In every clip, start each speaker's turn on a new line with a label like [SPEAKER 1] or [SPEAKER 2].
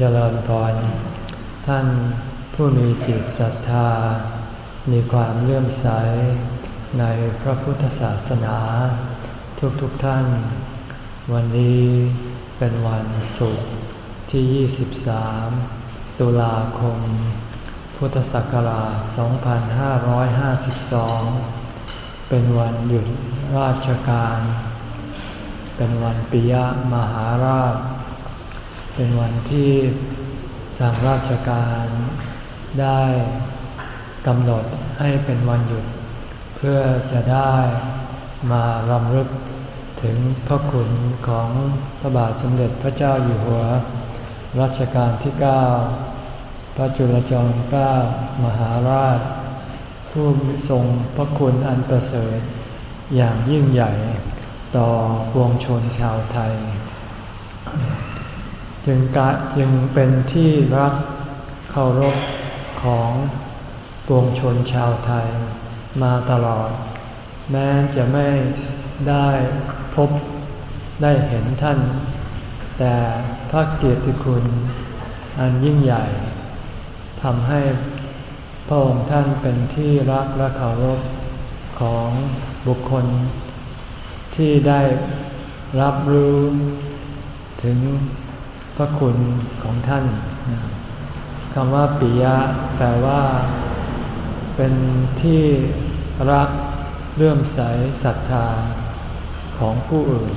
[SPEAKER 1] เจริญพร ท่านผู้มีจิตศรัทธา มีความเลื่อมใสในพระพุทธศาสนา ทุกๆทท่าน วันนี้เป็นวันศุกร์ที่ 23 ตุลาคม พุทธศักราช 2552 เป็นวันหยุดราชการ เป็นวันปิยมหาราช เป็นวันที่ทางราชการได้กำหนดให้เป็นวันหยุด เพื่อจะได้มารำลึกถึงพระคุณของพระบาทสมเด็จพระเจ้าอยู่หัว รัชกาลที่ 9 พระจุลจอมเกล้ามหาราช ผู้ทรงพระคุณอันประเสริฐอย่างยิ่งใหญ่ต่อปวงชนชาวไทย จึงกะจึงเป็นที่รักเคารพของปวงชนชาวไทยมาตลอด แม้จะไม่ได้พบได้เห็นท่าน แต่พระเกียรติคุณอันยิ่งใหญ่ทำให้พระองค์ท่านเป็นที่รักและเคารพของบุคคลที่ได้รับรู้ถึง พระคุณของท่านคำว่าปิยะแปลว่า เป็นที่รักเลื่อมใสศรัทธาของผู้อื่น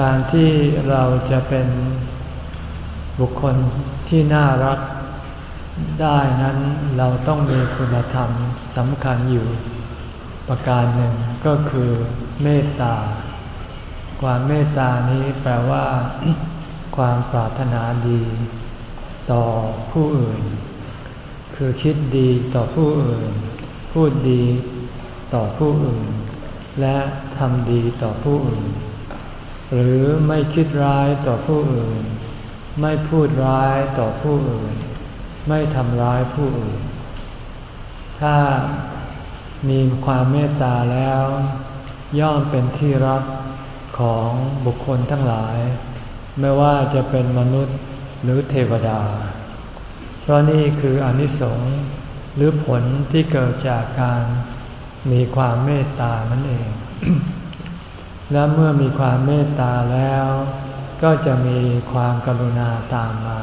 [SPEAKER 1] การที่เราจะเป็นบุคคลที่น่ารักได้นั้นเราต้องมีคุณธรรมสำคัญอยู่ ประการหนึ่งก็คือเมตตา ความเมตตานี้แปลว่า ความปรารถนาดี ต่อผู้อื่น คือคิดดีต่อผู้อื่น พูดดีต่อผู้อื่น และทำดีต่อผู้อื่น หรือไม่คิดร้ายต่อผู้อื่น ไม่พูดร้ายต่อผู้อื่น ไม่ทำร้ายผู้อื่น ถ้ามีความเมตตาแล้ว ย่อมเป็นที่รักของบุคคลทั้งหลาย ไม่ว่าจะเป็นมนุษย์หรือเทวดา เพราะนี่คืออนิสงส์หรือผลที่เกิดจากการมีความเมตตานั่นเอง และเมื่อมีความเมตตาแล้ว ก็จะมีความกรุณาตามมา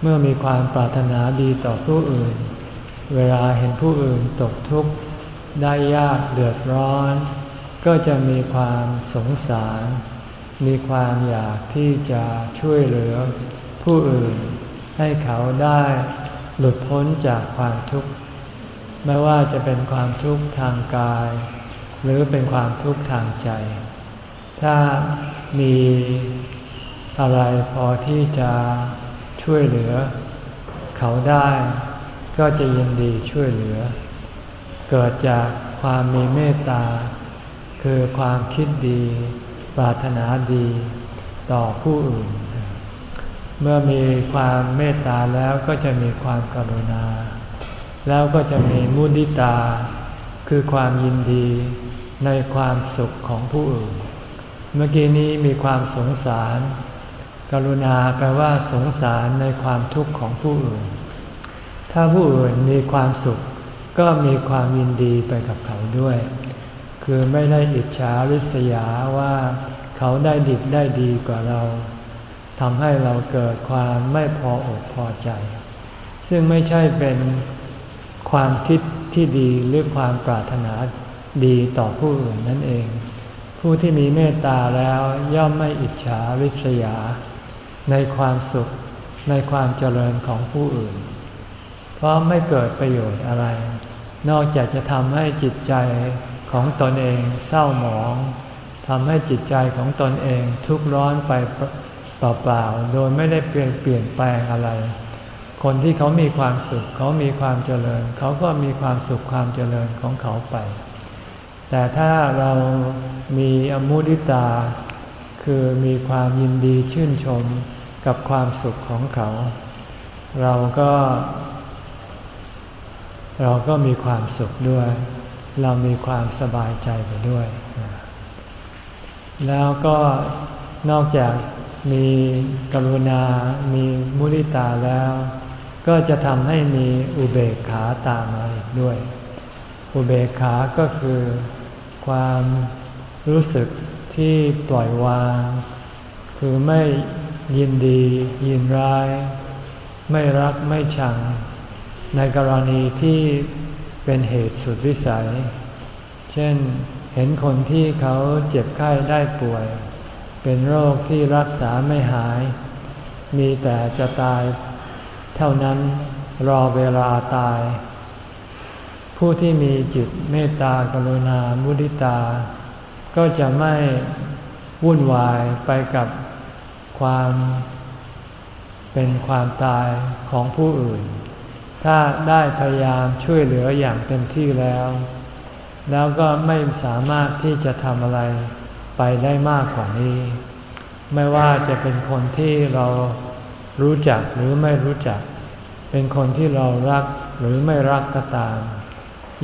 [SPEAKER 1] เมื่อมีความปรารถนาดีต่อผู้อื่น เวลาเห็นผู้อื่นตกทุกข์ได้ยากเดือดร้อน ก็จะมีความสงสาร มีความอยากที่จะช่วยเหลือผู้อื่น ให้เขาได้หลุดพ้นจากความทุกข์ไม่ว่าจะเป็นความทุกข์ทางกาย หรือเป็นความทุกข์ทางใจ ถ้ามีอะไรพอที่จะช่วยเหลือ เขาได้ก็จะยินดีช่วยเหลือ เกิดจากความมีเมตตา คือความคิดดี ปรารถนาดีต่อผู้อื่น เมื่อมีความเมตตาแล้วก็จะมีความกรุณา แล้วก็จะมีมุนิตา คือความยินดีในความสุขของผู้อื่น เมื่อกี้นี้มีความสงสาร กรุณาแปลว่าสงสารในความทุกข์ของผู้อื่น ถ้าผู้อื่นมีความสุขก็มีความยินดีไปกับเขาด้วย คือไม่ได้อิจฉาริษยาว่าเขาได้ดิบได้ดีกว่าเราทำให้เราเกิดความไม่พออกพอใจ ซึ่งไม่ใช่เป็นความคิดที่ดีหรือความปรารถนาดีต่อผู้อื่นนั่นเอง ผู้ที่มีเมตตาแล้วย่อมไม่อิจฉาริษยา ในความสุขในความเจริญของผู้อื่น เพราะไม่เกิดประโยชน์อะไร นอกจากจะทำให้จิตใจ ของตนเองเศร้าหมองทำให้จิตใจของตนเองทุกข์ร้อนไปเปล่าๆโดยไม่ได้เปลี่ยนเปลี่ยนแปลงอะไร คนที่เขามีความสุขเขามีความเจริญ เขาก็มีความสุขความเจริญของเขาไป แต่ถ้าเรามีอมุดิตา คือมีความยินดีชื่นชมกับความสุขของเขา เราก็ เราก็มีความสุขด้วย เรามีความสบายใจไปด้วย แล้วก็นอกจากมีกรุณา มีมุริตาแล้ว ก็จะทำให้มีอุเบกขาตามมาอีกด้วย อุเบกขาก็คือความรู้สึกที่ปล่อยวาง คือไม่ยินดียินร้าย ไม่รักไม่ชัง ในกรณีที่ เป็นเหตุสุดวิสัย เช่นเห็นคนที่เขาเจ็บไข้ได้ป่วย เป็นโรคที่รักษาไม่หาย มีแต่จะตาย เท่านั้นรอเวลาตาย ผู้ที่มีจิตเมตตากรุณามุทิตา ก็จะไม่วุ่นวายไปกับความเป็นความตายของผู้อื่น ถ้าได้พยายามช่วยเหลืออย่างเต็มที่แล้ว แล้วก็ไม่สามารถที่จะทำอะไรไปได้มากกว่านี้ ไม่ว่าจะเป็นคนที่เรารู้จักหรือไม่รู้จัก เป็นคนที่เรารักหรือไม่รักก็ตาม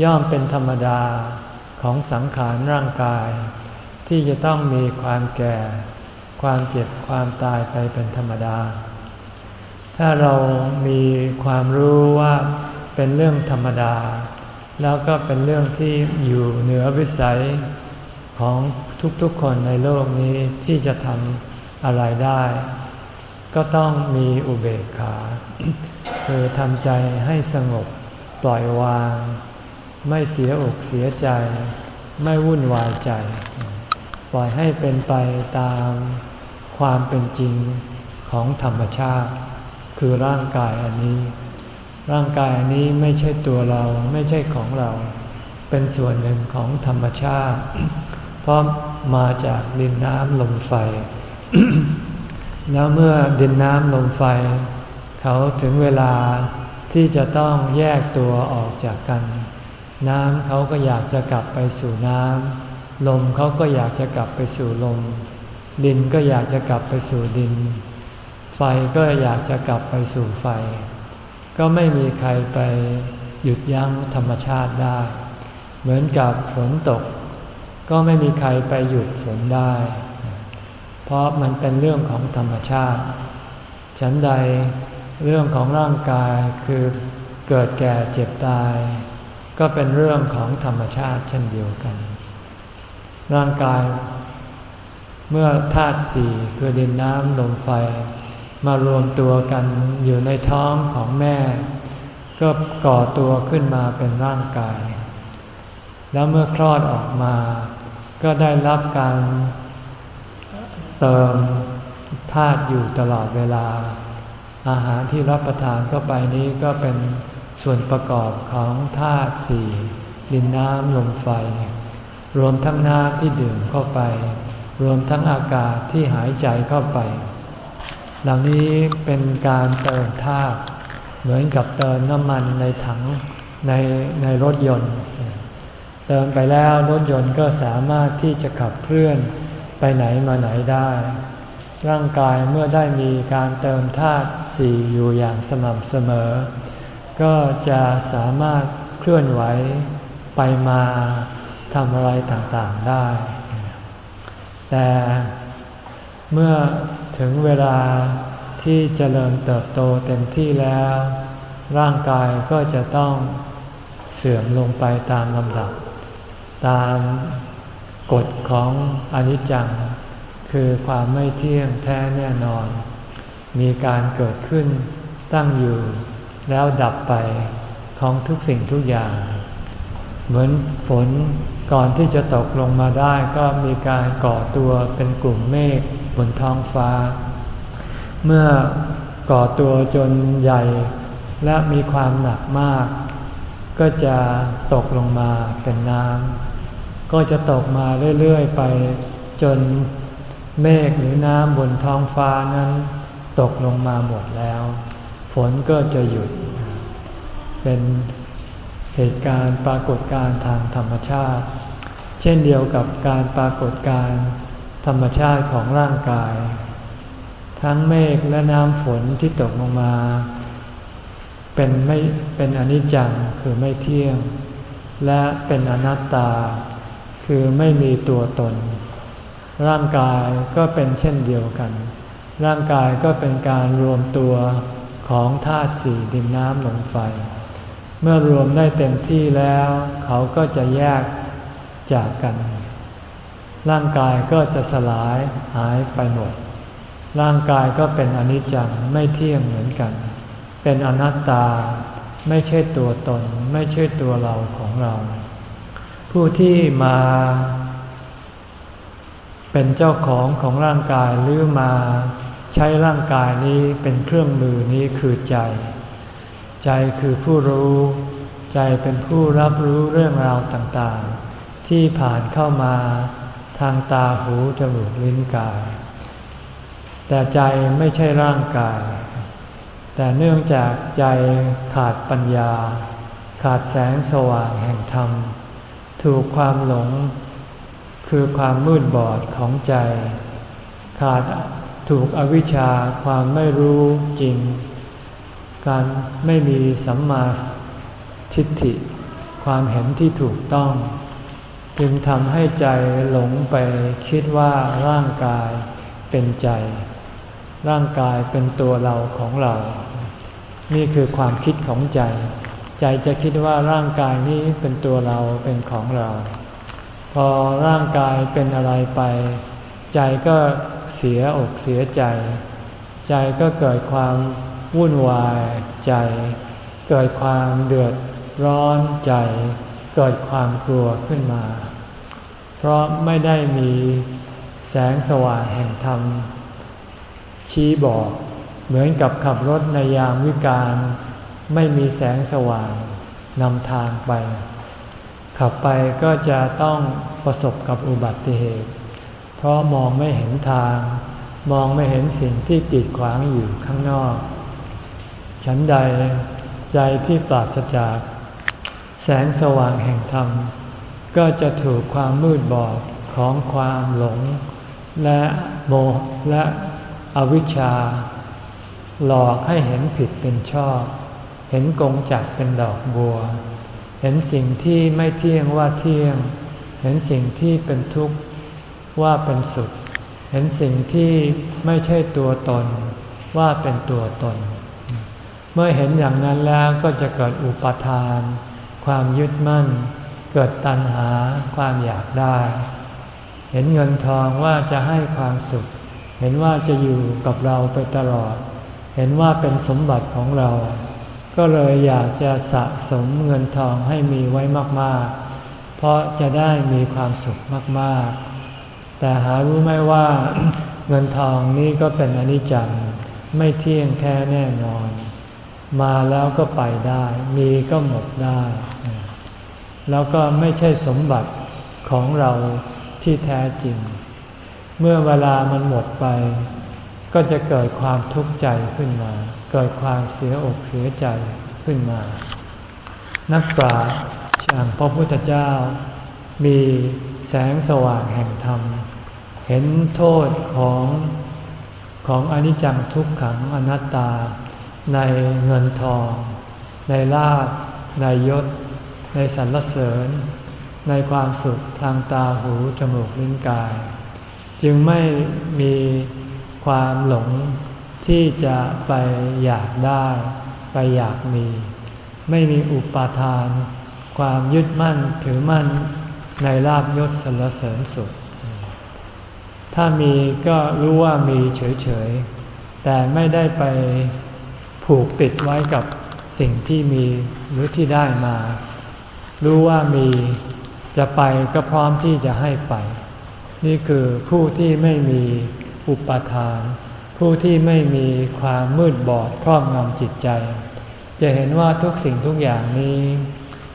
[SPEAKER 1] ย่อมเป็นธรรมดาของสังขารร่างกาย ที่จะต้องมีความแก่ ความเจ็บความตายไปเป็นธรรมดา ถ้าเรามีความรู้ว่าเป็นเรื่องธรรมดา แล้วก็เป็นเรื่องที่อยู่เหนือวิสัยของทุกๆคนในโลกนี้ที่จะทำอะไรได้ ก็ต้องมีอุเบกขา คือทำใจให้สงบปล่อยวาง ไม่เสียอกเสียใจ ไม่วุ่นวายใจ ปล่อยให้เป็นไปตามความเป็นจริงของธรรมชาติ คือร่างกายอันนี้ ร่างกายอันนี้ไม่ใช่ตัวเราไม่ใช่ของเรา เป็นส่วนหนึ่งของธรรมชาติ เพราะมาจากดินน้ำลมไฟ แล้วเมื่อดินน้ำลมไฟ เขาถึงเวลาที่จะต้องแยกตัวออกจากกัน น้ำเขาก็อยากจะกลับไปสู่น้ำลมเขาก็อยากจะกลับไปสู่ลม ดินก็อยากจะกลับไปสู่ดิน ไฟก็อยากจะกลับไปสู่ไฟ ก็ไม่มีใครไปหยุดยั้งธรรมชาติได้ เหมือนกับฝนตก ก็ไม่มีใครไปหยุดฝนได้ เพราะมันเป็นเรื่องของธรรมชาติ ฉันใดเรื่องของร่างกายคือเกิดแก่เจ็บตาย ก็เป็นเรื่องของธรรมชาติเช่นเดียวกัน ร่างกาย เมื่อธาตุสี่คือดินน้ำลมไฟ มารวมตัวกันอยู่ในท้องของแม่ ก็ก่อตัวขึ้นมาเป็นร่างกาย แล้วเมื่อคลอดออกมา ก็ได้รับการเติมธาตุอยู่ตลอดเวลา อาหารที่รับประทานเข้าไปนี้ก็เป็นส่วนประกอบของธาตุสี่ดินน้ำลมไฟ รวมทั้งน้ำที่ดื่มเข้าไป รวมทั้งอากาศที่หายใจเข้าไป เหล่านี้เป็นการเติมธาตุเหมือนกับเติมน้ำมันในถังในในรถยนต์ เติมไปแล้วรถยนต์ก็สามารถที่จะขับเคลื่อนไปไหนมาไหนได้ ร่างกายเมื่อได้มีการเติมธาตุสี่อยู่อย่างสม่ำเสมอ ก็จะสามารถเคลื่อนไหวไปมาทำอะไรต่างๆได้ แต่เมื่อ ถึงเวลาที่เจริญเติบโตเต็มที่แล้ว ร่างกายก็จะต้องเสื่อมลงไปตามลำดับ ตามกฎของอนิจจัง คือความไม่เที่ยงแท้แน่นอน มีการเกิดขึ้นตั้งอยู่แล้วดับไปของทุกสิ่งทุกอย่าง เหมือนฝนก่อนที่จะตกลงมาได้ก็มีการก่อตัวเป็นกลุ่มเมฆ นท้องฟ้า เมื่อก่อตัวจนใหญ่และมีความหนักมาก ก็จะตกลงมาเป็นน้ำก็จะตกมาเรื่อยๆไปจนเมฆหรือน้ำบนท้องฟ้านั้น ตกลงมาหมดแล้ว ฝนก็จะหยุด เป็นเหตุการณ์ปรากฏการณ์ทางธรรมชาติ เช่นเดียวกับการปรากฏการณ์ ธรรมชาติของร่างกาย ทั้งเมฆและน้ำฝนที่ตกลงมา เป็นไม่เป็นอนิจจังคือไม่เที่ยง และเป็นอนัตตา คือไม่มีตัวตน ร่างกายก็เป็นเช่นเดียวกัน ร่างกายก็เป็นการรวมตัวของธาตุสี่ดินน้ำลมไฟ เมื่อรวมได้เต็มที่แล้ว เขาก็จะแยกจากกัน ร่างกายก็จะสลายหายไปหมด ร่างกายก็เป็นอนิจจังไม่เที่ยงเหมือนกัน เป็นอนัตตา ไม่ใช่ตัวตน ไม่ใช่ตัวเราของเรา ผู้ที่มาเป็นเจ้าของของร่างกายหรือมาใช้ร่างกายนี้เป็นเครื่องมือนี้คือใจ ใจคือผู้รู้ ใจเป็นผู้รับรู้เรื่องราวต่างๆ ที่ผ่านเข้ามา ทางตาหูจมูกลิ้นกาย แต่ใจไม่ใช่ร่างกาย แต่เนื่องจากใจขาดปัญญา ขาดแสงสว่างแห่งธรรม ถูกความหลง คือความมืดบอดของใจ ขาดถูกอวิชชาความไม่รู้จริง การไม่มีสัมมาทิฏฐิ ความเห็นที่ถูกต้อง จึงทำให้ใจหลงไปคิดว่าร่างกายเป็นใจ ร่างกายเป็นตัวเราของเรา นี่คือความคิดของใจ ใจจะคิดว่าร่างกายนี้เป็นตัวเราเป็นของเรา พอร่างกายเป็นอะไรไป ใจก็เสียอกเสียใจ ใจก็เกิดความวุ่นวายใจ เกิดความเดือดร้อนใจ เกิดความกลัวขึ้นมา เพราะไม่ได้มีแสงสว่างแห่งธรรม ชี้บอก เหมือนกับขับรถในยามวิการไม่มีแสงสว่างนำทางไป ขับไปก็จะต้องประสบกับอุบัติเหตุ เพราะมองไม่เห็นทาง มองไม่เห็นสิ่งที่กีดขวางอยู่ข้างนอก ฉันใดใจที่ปราศจาก แสงสว่างแห่งธรรม ก็จะถูกความมืดบอดของความหลง และโมและอวิชชา หลอกให้เห็นผิดเป็นชอบ เห็นกงจักเป็นดอกบัว เห็นสิ่งที่ไม่เที่ยงว่าเที่ยง เห็นสิ่งที่เป็นทุกข์ว่าเป็นสุข เห็นสิ่งที่ไม่ใช่ตัวตน ว่าเป็นตัวตน เมื่อเห็นอย่างนั้นแล้วก็จะเกิดอุปทาน ความยึดมั่น เกิดตัณหาความอยากได้ เห็นเงินทองว่าจะให้ความสุข เห็นว่าจะอยู่กับเราไปตลอด เห็นว่าเป็นสมบัติของเรา ก็เลยอยากจะสะสมเงินทองให้มีไว้มากๆ เพราะจะได้มีความสุขมากๆ แต่หารู้ไหมว่า เงินทองนี้ก็เป็นอนิจจังไม่เที่ยงแท้แน่นอน มาแล้วก็ไปได้ มีก็หมดได้ แล้วก็ไม่ใช่สมบัติของเราที่แท้จริง เมื่อเวลามันหมดไป ก็จะเกิดความทุกข์ใจขึ้นมา เกิดความเสียอกเสียใจขึ้นมา นักปราชญ์อย่างพระพุทธเจ้า มีแสงสว่างแห่งธรรม เห็นโทษของของอนิจจังทุกขังอนัตตา ในเงินทอง ในลาบในยศ ในสรรเสริญ ในความสุขทางตาหูจมูกลิ้นกาย จึงไม่มีความหลงที่จะไปอยากได้ ไปอยากมี ไม่มีอุปาทาน ความยึดมั่นถือมั่นในลาบยศสรรเสริญสุข ถ้ามีก็รู้ว่ามีเฉยๆ แต่ไม่ได้ไป ผูกติดไว้กับสิ่งที่มีหรือที่ได้มา รู้ว่ามีจะไปก็พร้อมที่จะให้ไป นี่คือผู้ที่ไม่มีอุปทาน ผู้ที่ไม่มีความมืดบอดครอบงำจิตใจ จะเห็นว่าทุกสิ่งทุกอย่างนี้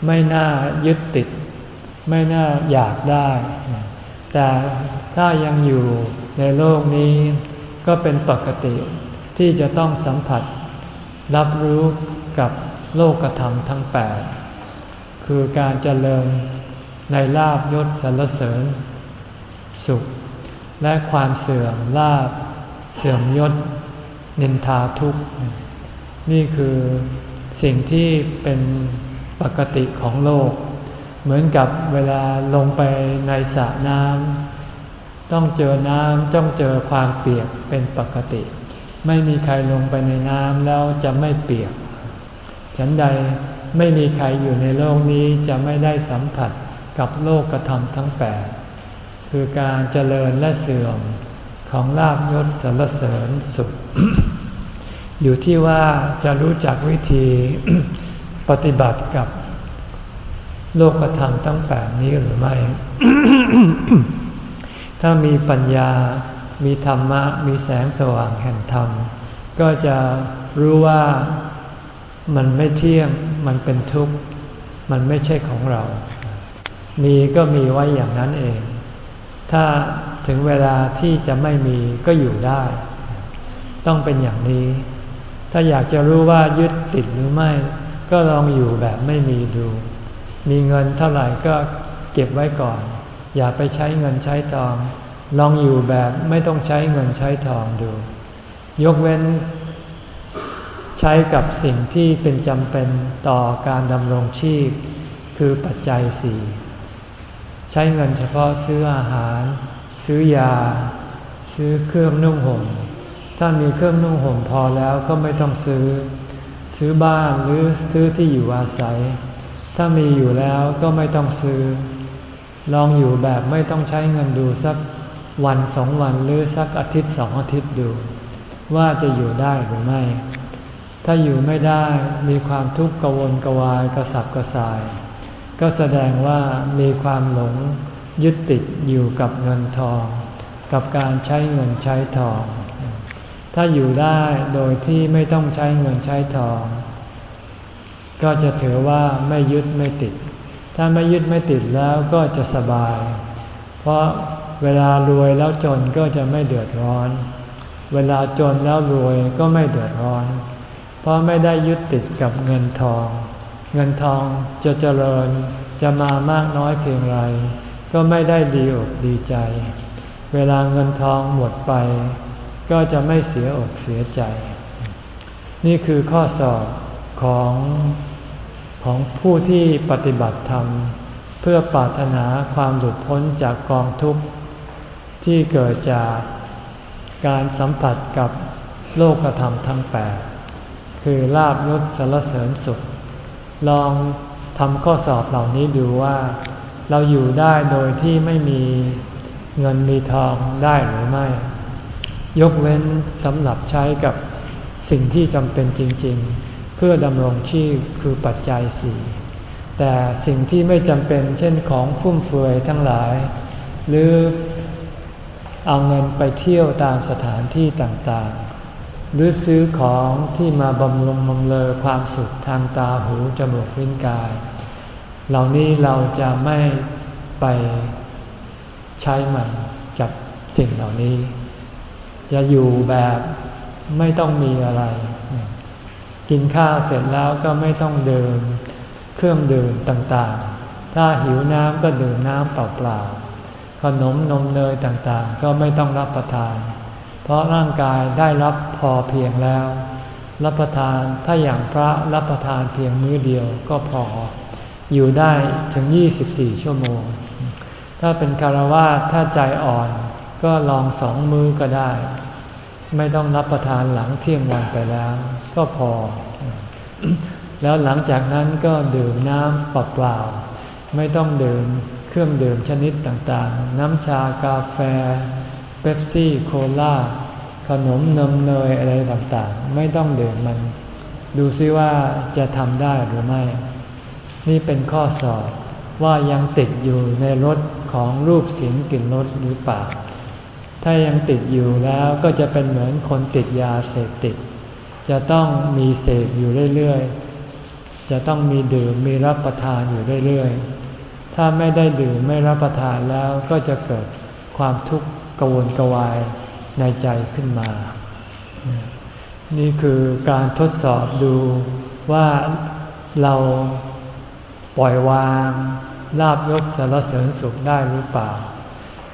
[SPEAKER 1] ไม่น่ายึดติด ไม่น่าอยากได้ แต่ถ้ายังอยู่ในโลกนี้ก็เป็นปกติที่จะต้องสัมผัส รับรู้กับโลกธรรมทั้งแปดคือการเจริญในลาบยศสรรเสริญ สุข และความเสื่อมลาบเสื่อมยศ นินทาทุกข์ นี่คือสิ่งที่เป็นปกติของโลก เหมือนกับเวลาลงไปในสระน้ำต้องเจอน้ำต้องเจอความเปียกเป็นปกติ ไม่มีใครลงไปในน้ำแล้วจะไม่เปียก ฉันใดไม่มีใครอยู่ในโลกนี้จะไม่ได้สัมผัสกับโลกกระทำทั้งแปดคือการเจริญและเสื่อมของลาบยศสรรเสริญสุข อยู่ที่ว่าจะรู้จักวิธีปฏิบัติกับโลกธรรมทั้งแปดนี้หรือไม่ ถ้ามีปัญญา มีธรรมะมีแสงสว่างแห่งธรรม ก็จะรู้ว่ามันไม่เที่ยงมันเป็นทุกข์ มันไม่ใช่ของเรา มีก็มีไว้อย่างนั้นเอง ถ้าถึงเวลาที่จะไม่มีก็อยู่ได้ ต้องเป็นอย่างนี้ ถ้าอยากจะรู้ว่ายึดติดหรือไม่ ก็ลองอยู่แบบไม่มีดู มีเงินเท่าไหร่ก็เก็บไว้ก่อน อย่าไปใช้เงินใช้ทอง ลองอยู่แบบไม่ต้องใช้เงินใช้ทองดู ยกเว้น ใช้กับสิ่งที่เป็นจำเป็นต่อการดำรงชีพ คือปัจจัยสี่ใช้เงินเฉพาะซื้ออาหาร ซื้อยา ซื้อเครื่องนุ่งห่มถ้ามีเครื่องนุ่งห่มพอแล้วก็ไม่ต้องซื้อ ซื้อบ้านหรือซื้อที่อยู่อาศัย ถ้ามีอยู่แล้วก็ไม่ต้องซื้อ ลองอยู่แบบไม่ต้องใช้เงินดูสัก วันสองวันหรือสักอาทิตย์สองอาทิตย์ดู ว่าจะอยู่ได้หรือไม่ ถ้าอยู่ไม่ได้มีความทุกข์กวนกวายกระสับกระส่าย ก็แสดงว่ามีความหลงยึดติดอยู่กับเงินทอง กับการใช้เงินใช้ทอง ถ้าอยู่ได้โดยที่ไม่ต้องใช้เงินใช้ทอง ก็จะถือว่าไม่ยึดไม่ติด ถ้าไม่ยึดไม่ติดแล้วก็จะสบาย เพราะ เวลารวยแล้วจนก็จะไม่เดือดร้อน เวลาจนแล้วรวยก็ไม่เดือดร้อน เพราะไม่ได้ยึดติดกับเงินทอง เงินทองจะเจริญจะมามากน้อยเพียงไร ก็ไม่ได้ดีอกดีใจ เวลาเงินทองหมดไป ก็จะไม่เสียอกเสียใจ นี่คือข้อสอบของของผู้ที่ปฏิบัติธรรม เพื่อปรารถนาความหลุดพ้นจากกองทุกข์ ที่เกิดจากการสัมผัสกับโลกธรรมทั้งแปดคือลาบยศสารเสริญสุข ลองทำข้อสอบเหล่านี้ดูว่า เราอยู่ได้โดยที่ไม่มีเงินมีทองได้หรือไม่ ยกเว้นสำหรับใช้กับสิ่งที่จำเป็นจริง ๆ เพื่อดำรงชีพคือปัจจัยสี่แต่สิ่งที่ไม่จำเป็นเช่นของฟุ่มเฟือยทั้งหลาย หรือ เอาเงินไปเที่ยวตามสถานที่ต่างๆ หรือซื้อของที่มาบำรุงบำเลอความสุขทางตาหูจมูกลิ้นกาย เหล่านี้เราจะไม่ไปใช้มันกับสิ่งเหล่านี้ จะอยู่แบบไม่ต้องมีอะไร กินข้าวเสร็จแล้วก็ไม่ต้องเดินเครื่องดื่มต่างๆ ถ้าหิวน้ำก็ดื่มน้ำเปล่าๆ ขนมนมเนยต่างๆ ก็ไม่ต้องรับประทาน เพราะร่างกายได้รับพอเพียงแล้ว รับประทานถ้าอย่างพระรับประทานเพียงมื้อเดียวก็พอ อยู่ได้ถึง 24 ชั่วโมง ถ้าเป็นคารวะถ้าใจอ่อนก็ลองสองมือก็ได้ ไม่ต้องรับประทานหลังเที่ยงวันไปแล้ว ก็พอ แล้วหลังจากนั้นก็ดื่มน้ำเปล่าๆไม่ต้องดื่ม เครื่องดื่มชนิดต่างๆ น้ำชากาแฟเบปซี่โคลาขนมนมเนยอะไรต่างๆ ไม่ต้องดื่มมัน ดูซิว่าจะทำได้หรือไม่ นี่เป็นข้อสอบว่ายังติดอยู่ในรถของรูปเสียงกลิ่นรสหรือเปล่า ถ้ายังติดอยู่แล้วก็จะเป็นเหมือนคนติดยาเสพติด จะต้องมีเสพอยู่เรื่อยๆ จะต้องมีดื่มมีรับประทานอยู่เรื่อยๆ ถ้าไม่ได้ดื่มไม่รับประทานแล้วก็จะเกิดความทุกข์กวนกวายในใจขึ้นมา นี่คือการทดสอบดูว่าเราปล่อยวางลาบยศสารเสริญสุขได้หรือเปล่า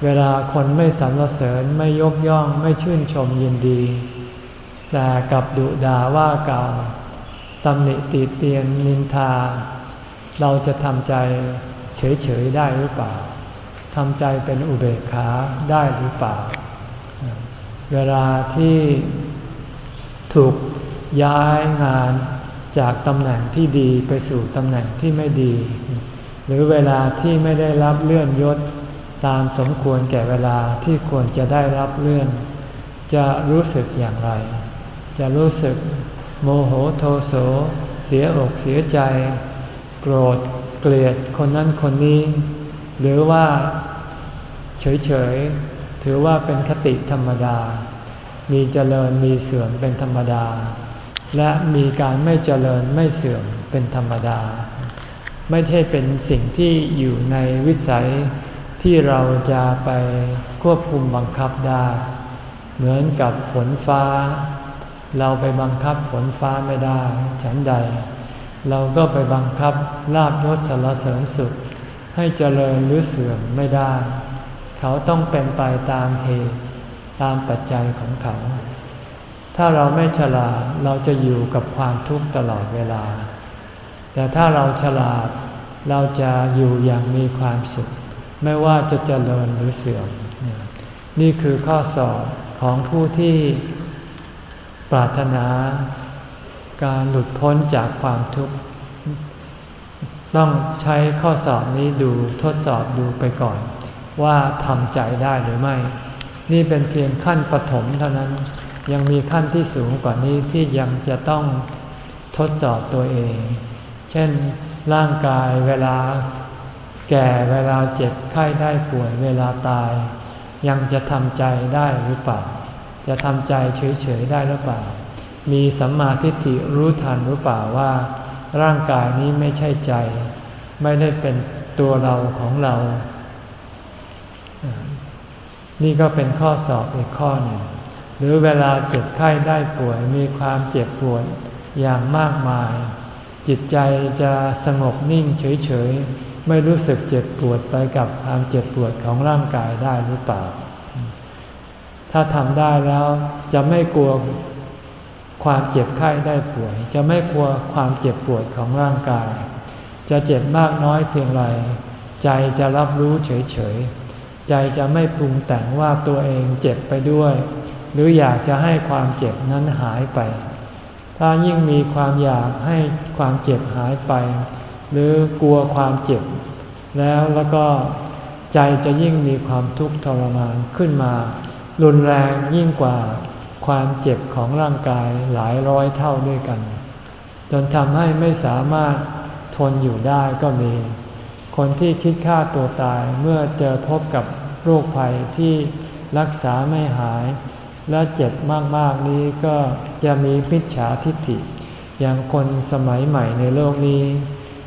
[SPEAKER 1] เวลาคนไม่สรรเสริญไม่ยกย่องไม่ชื่นชมยินดี แต่กับดุด่าว่ากล่าวตำหนิติเตียนนินทา เราจะทำใจ เฉยๆได้หรือเปล่าทำใจเป็นอุเบกขาได้หรือเปล่า เวลาที่ถูกย้ายงานจากตำแหน่งที่ดีไปสู่ตำแหน่งที่ไม่ดี หรือเวลาที่ไม่ได้รับเลื่อนยศตามสมควรแก่เวลาที่ควรจะได้รับเลื่อน จะรู้สึกอย่างไร จะรู้สึกโมโหโทโสเสียอกเสียใจ โกรธ เกลียดคนนั้นคนนี้ หรือว่าเฉยๆ ถือว่าเป็นคติธรรมดา มีเจริญมีเสื่อมเป็นธรรมดา และมีการไม่เจริญไม่เสื่อมเป็นธรรมดา ไม่ใช่เป็นสิ่งที่อยู่ในวิสัยที่เราจะไปควบคุมบังคับได้ เหมือนกับฝนฟ้า เราไปบังคับฝนฟ้าไม่ได้ฉันใด เราก็ไปบังคับลาบยศสารเสริญสุดให้เจริญหรือเสื่อมไม่ได้ เขาต้องเป็นไปตามเหตุตามปัจจัยของเขา ถ้าเราไม่ฉลาดเราจะอยู่กับความทุกข์ตลอดเวลา แต่ถ้าเราฉลาดเราจะอยู่อย่างมีความสุข ไม่ว่าจะเจริญหรือเสื่อม นี่คือข้อสอบของผู้ที่ปรารถนา การหลุดพ้นจากความทุกข์ ต้องใช้ข้อสอบนี้ดูทดสอบดูไปก่อน ว่าทำใจได้หรือไม่ นี่เป็นเพียงขั้นปฐมเท่านั้นยังมีขั้นที่สูงกว่านี้ที่ยังจะต้องทดสอบตัวเอง เช่นร่างกายเวลา แก่เวลาเจ็บไข้ได้ป่วยเวลาตาย ยังจะทำใจได้หรือเปล่า จะทำใจเฉยๆได้หรือเปล่า มีสัมมาทิฏฐิรู้ทันหรือเปล่าว่า ร่างกายนี้ไม่ใช่ใจ ไม่ได้เป็นตัวเราของเรา นี่ก็เป็นข้อสอบอีกข้อหนึ่งหรือเวลาเจ็บไข้ได้ป่วยมีความเจ็บปวดอย่างมากมาย จิตใจจะสงบนิ่งเฉยไม่รู้สึกเจ็บปวดไปกับความเจ็บปวดของร่างกายได้หรือเปล่า ถ้าทำได้แล้วจะไม่กลัว ความเจ็บไข้ได้ป่วย จะไม่กลัวความเจ็บปวดของร่างกาย จะเจ็บมากน้อยเพียงไรใจจะรับรู้เฉยๆ ใจจะไม่ปรุงแต่งว่าตัวเองเจ็บไปด้วย หรืออยากจะให้ความเจ็บนั้นหายไป ถ้ายิ่งมีความอยากให้ความเจ็บหายไป หรือกลัวความเจ็บ แล้วแล้วก็ใจจะยิ่งมีความทุกข์ทรมานขึ้นมา รุนแรงยิ่งกว่า ความเจ็บของร่างกายหลายร้อยเท่าด้วยกัน จนทำให้ไม่สามารถทนอยู่ได้ก็มี คนที่คิดฆ่าตัวตายเมื่อเจอพบกับโรคภัยที่รักษาไม่หาย และเจ็บมากๆนี้ก็จะมีพิจฉาทิฏฐิ อย่างคนสมัยใหม่ในโลกนี้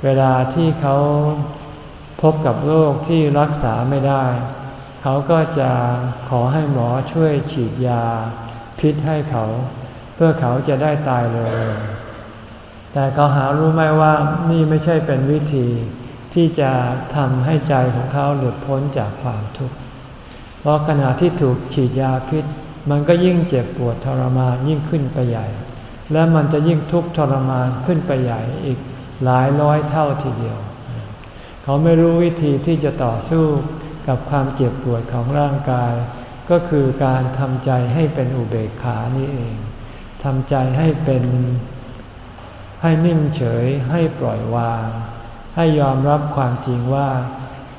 [SPEAKER 1] เวลาที่เขาพบกับโรคที่รักษาไม่ได้ เขาก็จะขอให้หมอช่วยฉีดยา พิษให้เขา เพื่อเขาจะได้ตายเลย แต่เขาหารู้ไหมว่านี่ไม่ใช่เป็นวิธีที่จะทำให้ใจของเขาหลุดพ้นจากความทุกข์ เพราะขณะที่ถูกฉีดยาพิษ มันก็ยิ่งเจ็บปวดทรมานยิ่งขึ้นไปใหญ่ และมันจะยิ่งทุกข์ทรมานขึ้นไปใหญ่อีกหลายร้อยเท่าทีเดียว เขาไม่รู้วิธีที่จะต่อสู้กับความเจ็บปวดของร่างกาย ก็คือการทำใจให้เป็นอุเบกขานี่เองทำใจให้เป็นให้นิ่งเฉยให้ปล่อยวาง ให้ยอมรับความจริงว่า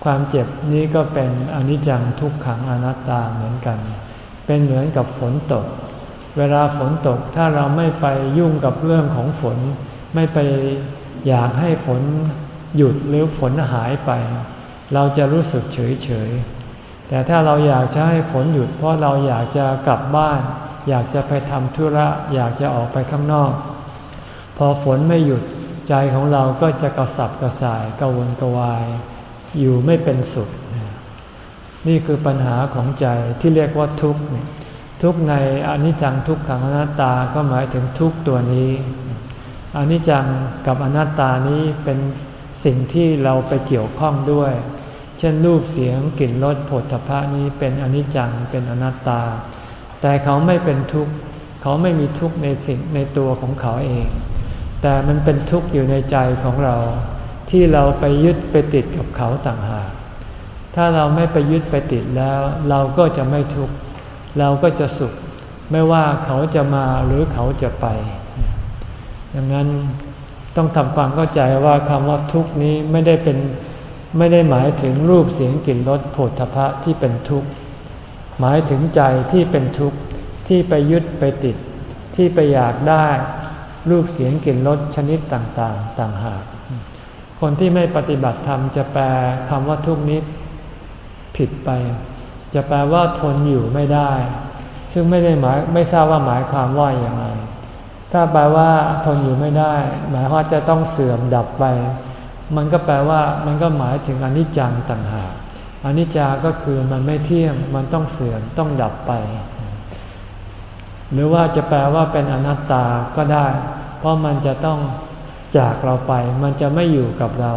[SPEAKER 1] ความเจ็บนี้ก็เป็นอนิจจังทุกขังอนัตตาเหมือนกัน เป็นเหมือนกับฝนตก เวลาฝนตกถ้าเราไม่ไปยุ่งกับเรื่องของฝน ไม่ไปอยากให้ฝนหยุดหรือฝนหายไป เราจะรู้สึกเฉยเฉย แต่ถ้าเราอยากจะให้ฝนหยุด เพราะเราอยากจะกลับบ้าน อยากจะไปทำธุระ อยากจะออกไปข้างนอก พอฝนไม่หยุดใจของเราก็จะกระสับกระส่ายกระวนกระวาย อยู่ไม่เป็นสุข นี่คือปัญหาของใจที่เรียกว่าทุกข์ทุกข์ในอนิจจังทุกขังอนัตตาก็หมายถึงทุกข์ตัวนี้อนิจจังกับอนัตตานี้เป็นสิ่งที่เราไปเกี่ยวข้องด้วย เช่นรูปเสียงกลิ่นรสผลทพะนี้เป็นอนิจจังเป็นอนัตตา แต่เขาไม่เป็นทุกข์เขาไม่มีทุกข์ในสิ่งในตัวของเขาเอง แต่มันเป็นทุกข์อยู่ในใจของเรา ที่เราไปยึดไปติดกับเขาต่างหากถถ้าเราไม่ไปยึดไปติดแล้ว เราก็จะไม่ทุกข์เราก็จะสุข ไม่ว่าเขาจะมาหรือเขาจะไป ดังนั้นต้องทำความเข้าใจว่าคำว่าทุกข์นี้ไม่ได้เป็น ไม่ได้หมายถึงรูปเสียงกลิ่นรสโผฏฐพะที่เป็นทุกข์ หมายถึงใจที่เป็นทุกข์ที่ไปยึดไปติด ที่ไปอยากได้ รูปเสียงกลิ่นรสชนิดต่างๆ ต่างหาก คนที่ไม่ปฏิบัติธรรมจะแปลคำว่าทุกข์นี้ผิดไป จะแปลว่าทนอยู่ไม่ได้ ซึ่งไม่ได้หมายไม่ทราบว่าหมายความว่าอย่างไรถ้าแปลว่าทนอยู่ไม่ได้ หมายว่าจะต้องเสื่อมดับไป มันก็แปลว่ามันก็หมายถึงอนิจจังต่างหากอนิจจาก็คือมันไม่เที่ยง มันต้องเสื่อม ต้องดับไป หรือว่าจะแปลว่าเป็นอนัตตาก็ได้ เพราะมันจะต้องจากเราไป มันจะไม่อยู่กับเรา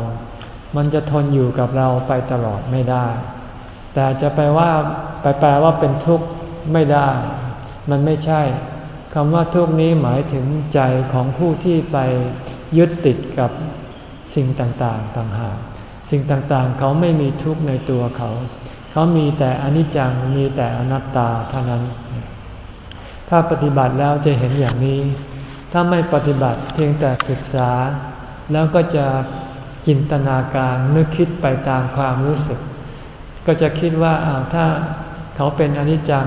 [SPEAKER 1] มันจะทนอยู่กับเราไปตลอดไม่ได้ แต่จะแปลว่าไปแปลว่าเป็นทุกข์ไม่ได้ มันไม่ใช่คำว่าทุกข์นี้หมายถึงใจของผู้ที่ไปยึดติดกับ สิ่งต่างๆต่างหากสิ่งต่างๆ เขาไม่มีทุกข์ในตัวเขา เขามีแต่อนิจจังมีแต่อนัตตาเท่านั้น ถ้าปฏิบัติแล้วจะเห็นอย่างนี้ ถ้าไม่ปฏิบัติเพียงแต่ศึกษา แล้วก็จะจินตนาการนึกคิดไปตามความรู้สึก ก็จะคิดว่าอ้าวถ้าเขาเป็นอนิจจัง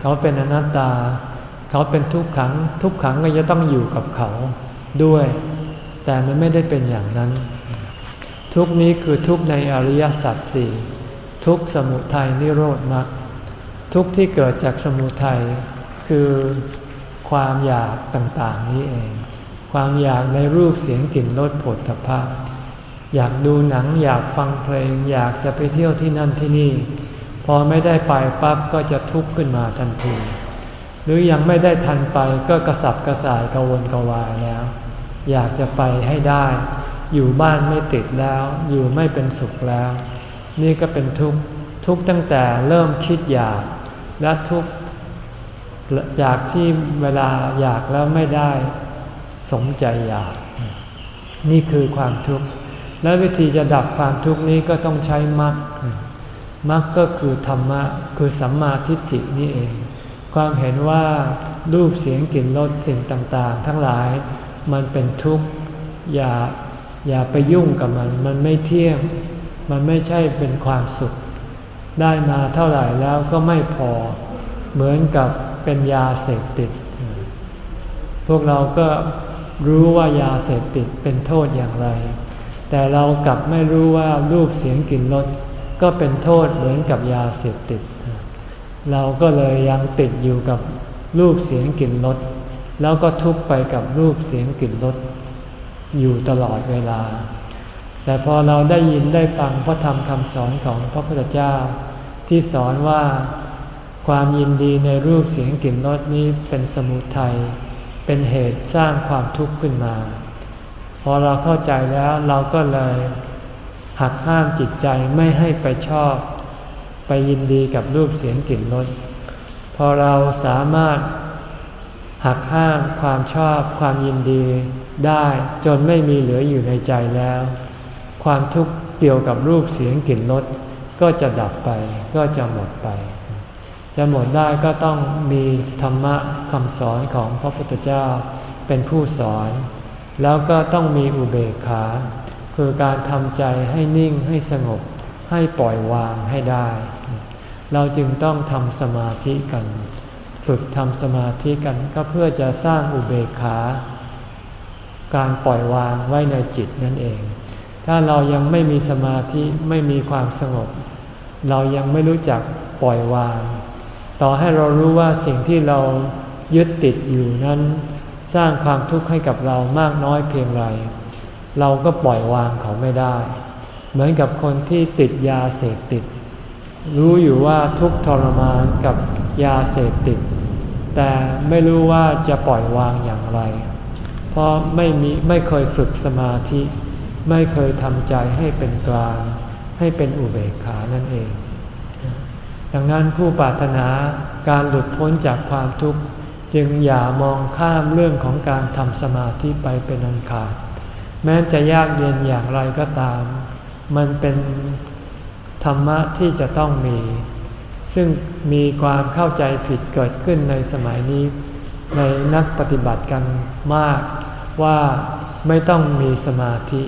[SPEAKER 1] เขาเป็นอนัตตา เขาเป็นทุกขัง ทุกขังก็จะต้องอยู่กับเขาด้วย แต่มันไม่ได้เป็นอย่างนั้น ทุกนี้คือทุกในอริยสัจสี่ทุกสมุทัยนิโรธมรรคทุกที่เกิดจากสมุทัยคือความอยากต่างๆนี้เอง ความอยากในรูปเสียงกลิ่นรสผลทพะอยากดูหนังอยากฟังเพลง อยากจะไปเที่ยวที่นั่นที่นี่ พอไม่ได้ไปปั๊บก็จะทุกข์ขึ้นมาทันที หรือยังไม่ได้ทันไปก็กระสับกระส่ายกระวนกระวายแล้ว อยากจะไปให้ได้ อยู่บ้านไม่ติดแล้ว อยู่ไม่เป็นสุขแล้ว นี่ก็เป็นทุกข์ทุกตั้งแต่เริ่มคิดอยาก และทุกข์อยากที่เวลาอยากแล้วไม่ได้สมใจอยาก นี่คือความทุกข์และวิธีจะดับความทุกข์นี้ก็ต้องใช้มรรคมรรคก็คือธรรมะคือสัมมาทิฏฐินี่เอง ความเห็นว่ารูปเสียงกลิ่นรสสิ่งต่างๆ ทั้งหลาย มันเป็นทุกข์อย่าอย่าไปยุ่งกับมัน มันไม่เที่ยง มันไม่ใช่เป็นความสุข ได้มาเท่าไหร่แล้วก็ไม่พอ เหมือนกับเป็นยาเสพติด พวกเราก็รู้ว่ายาเสพติดเป็นโทษอย่างไร แต่เรากลับไม่รู้ว่ารูปเสียงกลิ่นรสก็เป็นโทษเหมือนกับยาเสพติด เราก็เลยยังติดอยู่กับรูปเสียงกลิ่นรส แล้วก็ทุกไปกับรูปเสียงกลิ่นรสอยู่ตลอดเวลา แต่พอเราได้ยินได้ฟังพระธรรมคำสอนของพระพุทธเจ้า ที่สอนว่าความยินดีในรูปเสียงกลิ่นรสนี้เป็นสมุทัยเป็นเหตุสร้างความทุกข์ขึ้นมา พอเราเข้าใจแล้วเราก็เลยหักห้ามจิตใจไม่ให้ไปชอบ ไปยินดีกับรูปเสียงกลิ่นรสพอเราสามารถ หักห้ามความชอบความยินดีได้จนไม่มีเหลืออยู่ในใจแล้ว ความทุกข์เกี่ยวกับรูปเสียงกลิ่นรสก็จะดับไปก็จะหมดไป จะหมดได้ก็ต้องมีธรรมะคำสอนของพระพุทธเจ้าเป็นผู้สอน แล้วก็ต้องมีอุเบกขา คือการทำใจให้นิ่งให้สงบให้ปล่อยวางให้ได้ เราจึงต้องทำสมาธิกัน ฝึกทำสมาธิกันก็เพื่อจะสร้างอุเบกขา การปล่อยวางไว้ในจิตนั่นเอง ถ้าเรายังไม่มีสมาธิไม่มีความสงบ เรายังไม่รู้จักปล่อยวาง ต่อให้เรารู้ว่าสิ่งที่เรายึดติดอยู่นั้นสร้างความทุกข์ให้กับเรามากน้อยเพียงไร เราก็ปล่อยวางเขาไม่ได้ เหมือนกับคนที่ติดยาเสพติด รู้อยู่ว่าทุกทรมานกับยาเสพติด แต่ไม่รู้ว่าจะปล่อยวางอย่างไร เพราะไม่มีไม่เคยฝึกสมาธิ ไม่เคยทำใจให้เป็นกลาง ให้เป็นอุเบกขานั่นเอง ดังนั้นผู้ปรารถนาการหลุดพ้นจากความทุกข์จึงอย่ามองข้ามเรื่องของการทำสมาธิไปเป็นอันขาด แม้จะยากเย็นอย่างไรก็ตาม มันเป็นธรรมะที่จะต้องมี ซึ่งมีความเข้าใจผิดเกิดขึ้นในสมัยนี้ ในนักปฏิบัติกันมากว่าไม่ต้องมีสมาธิจ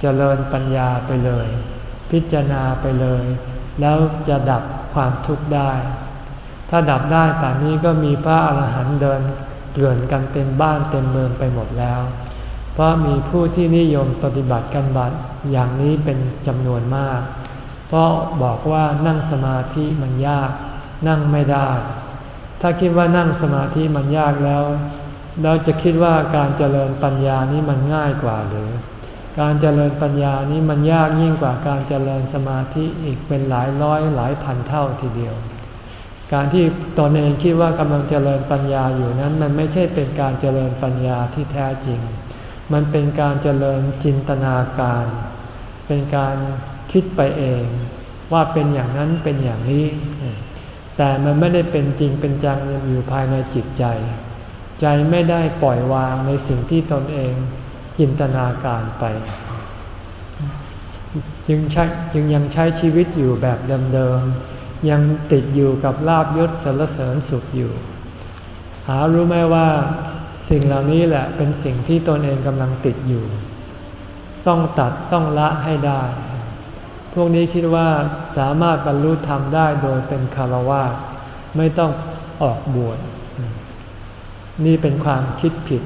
[SPEAKER 1] เจริญปัญญาไปเลย พิจารณาไปเลย แล้วจะดับความทุกข์ได้ ถ้าดับได้ป่านนี้ก็มีพระอาหารหันต์เดินเกลื่อนกันเต็มบ้านเต็มเมืองไปหมดแล้ว เพราะมีผู้ที่นิยมปฏิบัติกันบัตอย่างนี้เป็นจำนวนมาก เพราะบอกว่านั่งสมาธิมันยาก นั่งไม่ได้ ถ้าคิดว่านั่งสมาธิมันยากแล้ว เราจะคิดว่าการเจริญปัญญานี้มันง่ายกว่าหรือ การเจริญปัญญานี้มันยากยิ่งกว่าการเจริญสมาธิอีกเป็นหลายร้อยหลายพันเท่าทีเดียว การที่ตนเองคิดว่ากำลังเจริญปัญญาอยู่นั้น มันไม่ใช่เป็นการเจริญปัญญาที่แท้จริง มันเป็นการเจริญจินตนาการ เป็นการ คิดไปเองว่าเป็นอย่างนั้นเป็นอย่างนี้ แต่มันไม่ได้เป็นจริงเป็นจังอยู่ภายในจิตใจ ใจไม่ได้ปล่อยวางในสิ่งที่ตนเองจินตนาการไป จึงใช้จึงยังใช้ชีวิตอยู่แบบเดิมๆยังติดอยู่กับลาบยศสรรเสริญสุขอยู่ หารู้ไหมว่าสิ่งเหล่านี้แหละเป็นสิ่งที่ตนเองกำลังติดอยู่ ต้องตัดต้องละให้ได้ วกนี้คิดว่าสามารถบรรลุธรรมได้โดยเป็นคารวะไม่ต้องออกบวชนี่เป็นความคิดผิด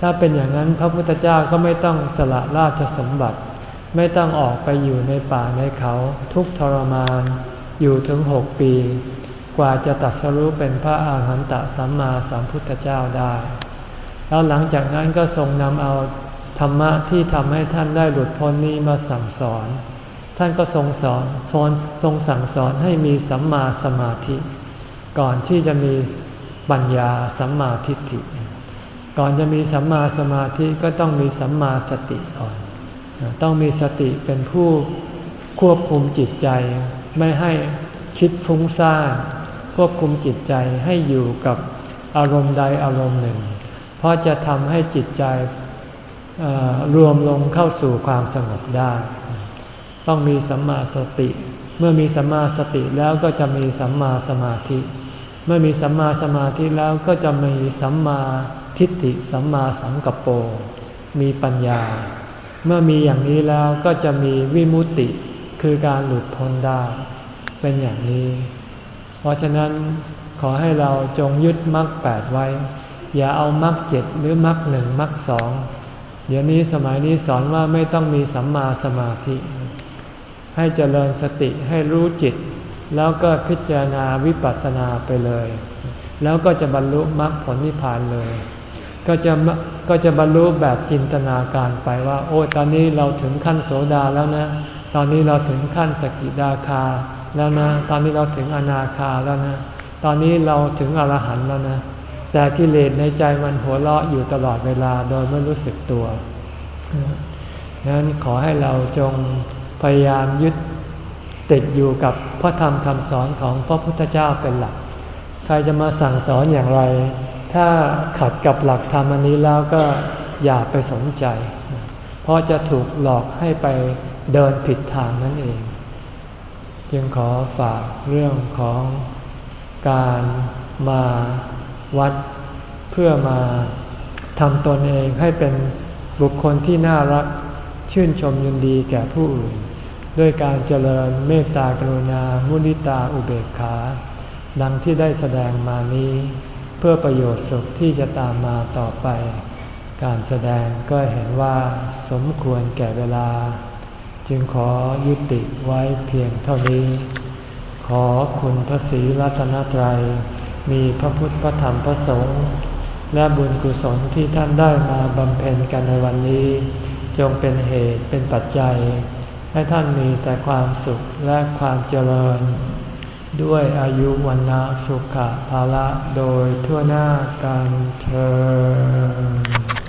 [SPEAKER 1] ถ้าเป็นอย่างนั้นพระพุทธเจ้าก็ไม่ต้องสละราชสมบัติ ไม่ต้องออกไปอยู่ในป่าในเขาทุกทรมาน อยู่ถึงหกปี กว่าจะตัดสรู้เป็นพระอาหารหันตสัมมาสัมพุทธเจ้าได้ แล้วหลังจากนั้นก็ทรงนำเอาธรรมะที่ทำให้ท่านได้หลุดพ้นนี้มาสั่งสอน ท่านก็ทรงสอนสอนทรงสั่งสอนให้มีสัมมาสมาธิ ก่อนที่จะมีปัญญาสัมมาทิฏฐิ ก่อนจะมีสัมมาสมาธิก็ต้องมีสัมมาสติก่อน ต้องมีสติเป็นผู้ควบคุมจิตใจ ไม่ให้คิดฟุ้งซ่านควบคุมจิตใจให้อยู่กับอารมณ์ใดอารมณ์หนึ่ง เพราะจะทำให้จิตใจรวมลงเข้าสู่ความสงบได้ ต้องมีสัมมาสติ เมื่อมีสัมมาสติแล้วก็จะมีสัมมาสมาธิ เมื่อมีสัมมาสมาธิแล้วก็จะมีสัมมาทิฏฐิสัมมาสังกัปโป มีปัญญา เมื่อมีอย่างนี้แล้วก็จะมีวิมุตติคือการหลุดพ้นได้เป็นอย่างนี้ เพราะฉะนั้นขอให้เราจงยึดมรรคแปดไว้ อย่าเอามรรคเจ็ดหรือมรรคหนึ่งมรรคสองเดี๋ยวนี้สมัยนี้สอนว่าไม่ต้องมีสัมมาสมาธิ ให้เจริญสติให้รู้จิต แล้วก็พิจารณาวิปัสสนาไปเลย แล้วก็จะบรรลุมรรคผลนิพพานเลย ก็จะก็จะบรรลุแบบจินตนาการไปว่า โอ้ตอนนี้เราถึงขั้นโสดาแล้วนะ ตอนนี้เราถึงขั้นสกิดาคาแล้วนะ ตอนนี้เราถึงอนาคาแล้วนะ ตอนนี้เราถึงอรหันต์แล้วนะแต่กิเลสในใจมันหัวเราะอยู่ตลอดเวลาโดยไม่รู้สึกตัวนั้นขอให้เราจง พยายามยึดติดอยู่กับพระธรรมคำสอนของพระพุทธเจ้าเป็นหลัก ใครจะมาสั่งสอนอย่างไร ถ้าขัดกับหลักธรรมอันนี้แล้วก็อย่าไปสนใจ เพราะจะถูกหลอกให้ไปเดินผิดทางนั่นเอง จึงขอฝากเรื่องของการมาวัดเพื่อมาทำตนเองให้เป็นบุคคลที่น่ารักชื่นชมยินดีแก่ผู้อื่น ด้วยการเจริญเมตตากรุณา มุนิตาอุเบกขา ดังที่ได้แสดงมานี้ เพื่อประโยชน์สุขที่จะตามมาต่อไป การแสดงก็เห็นว่าสมควรแก่เวลา จึงขอยุติไว้เพียงเท่านี้ ขอคุณพระศรีรัตนตรัย มีพระพุทธพระธรรมพระสงฆ์และบุญกุศลที่ท่านได้มาบำเพ็ญกันในวันนี้ จงเป็นเหตุเป็นปัจจัย ให้ท่านมีแต่ความสุขและความเจริญ ด้วยอายุวันนาสุขภาละโดยทั่วหน้ากันเธอ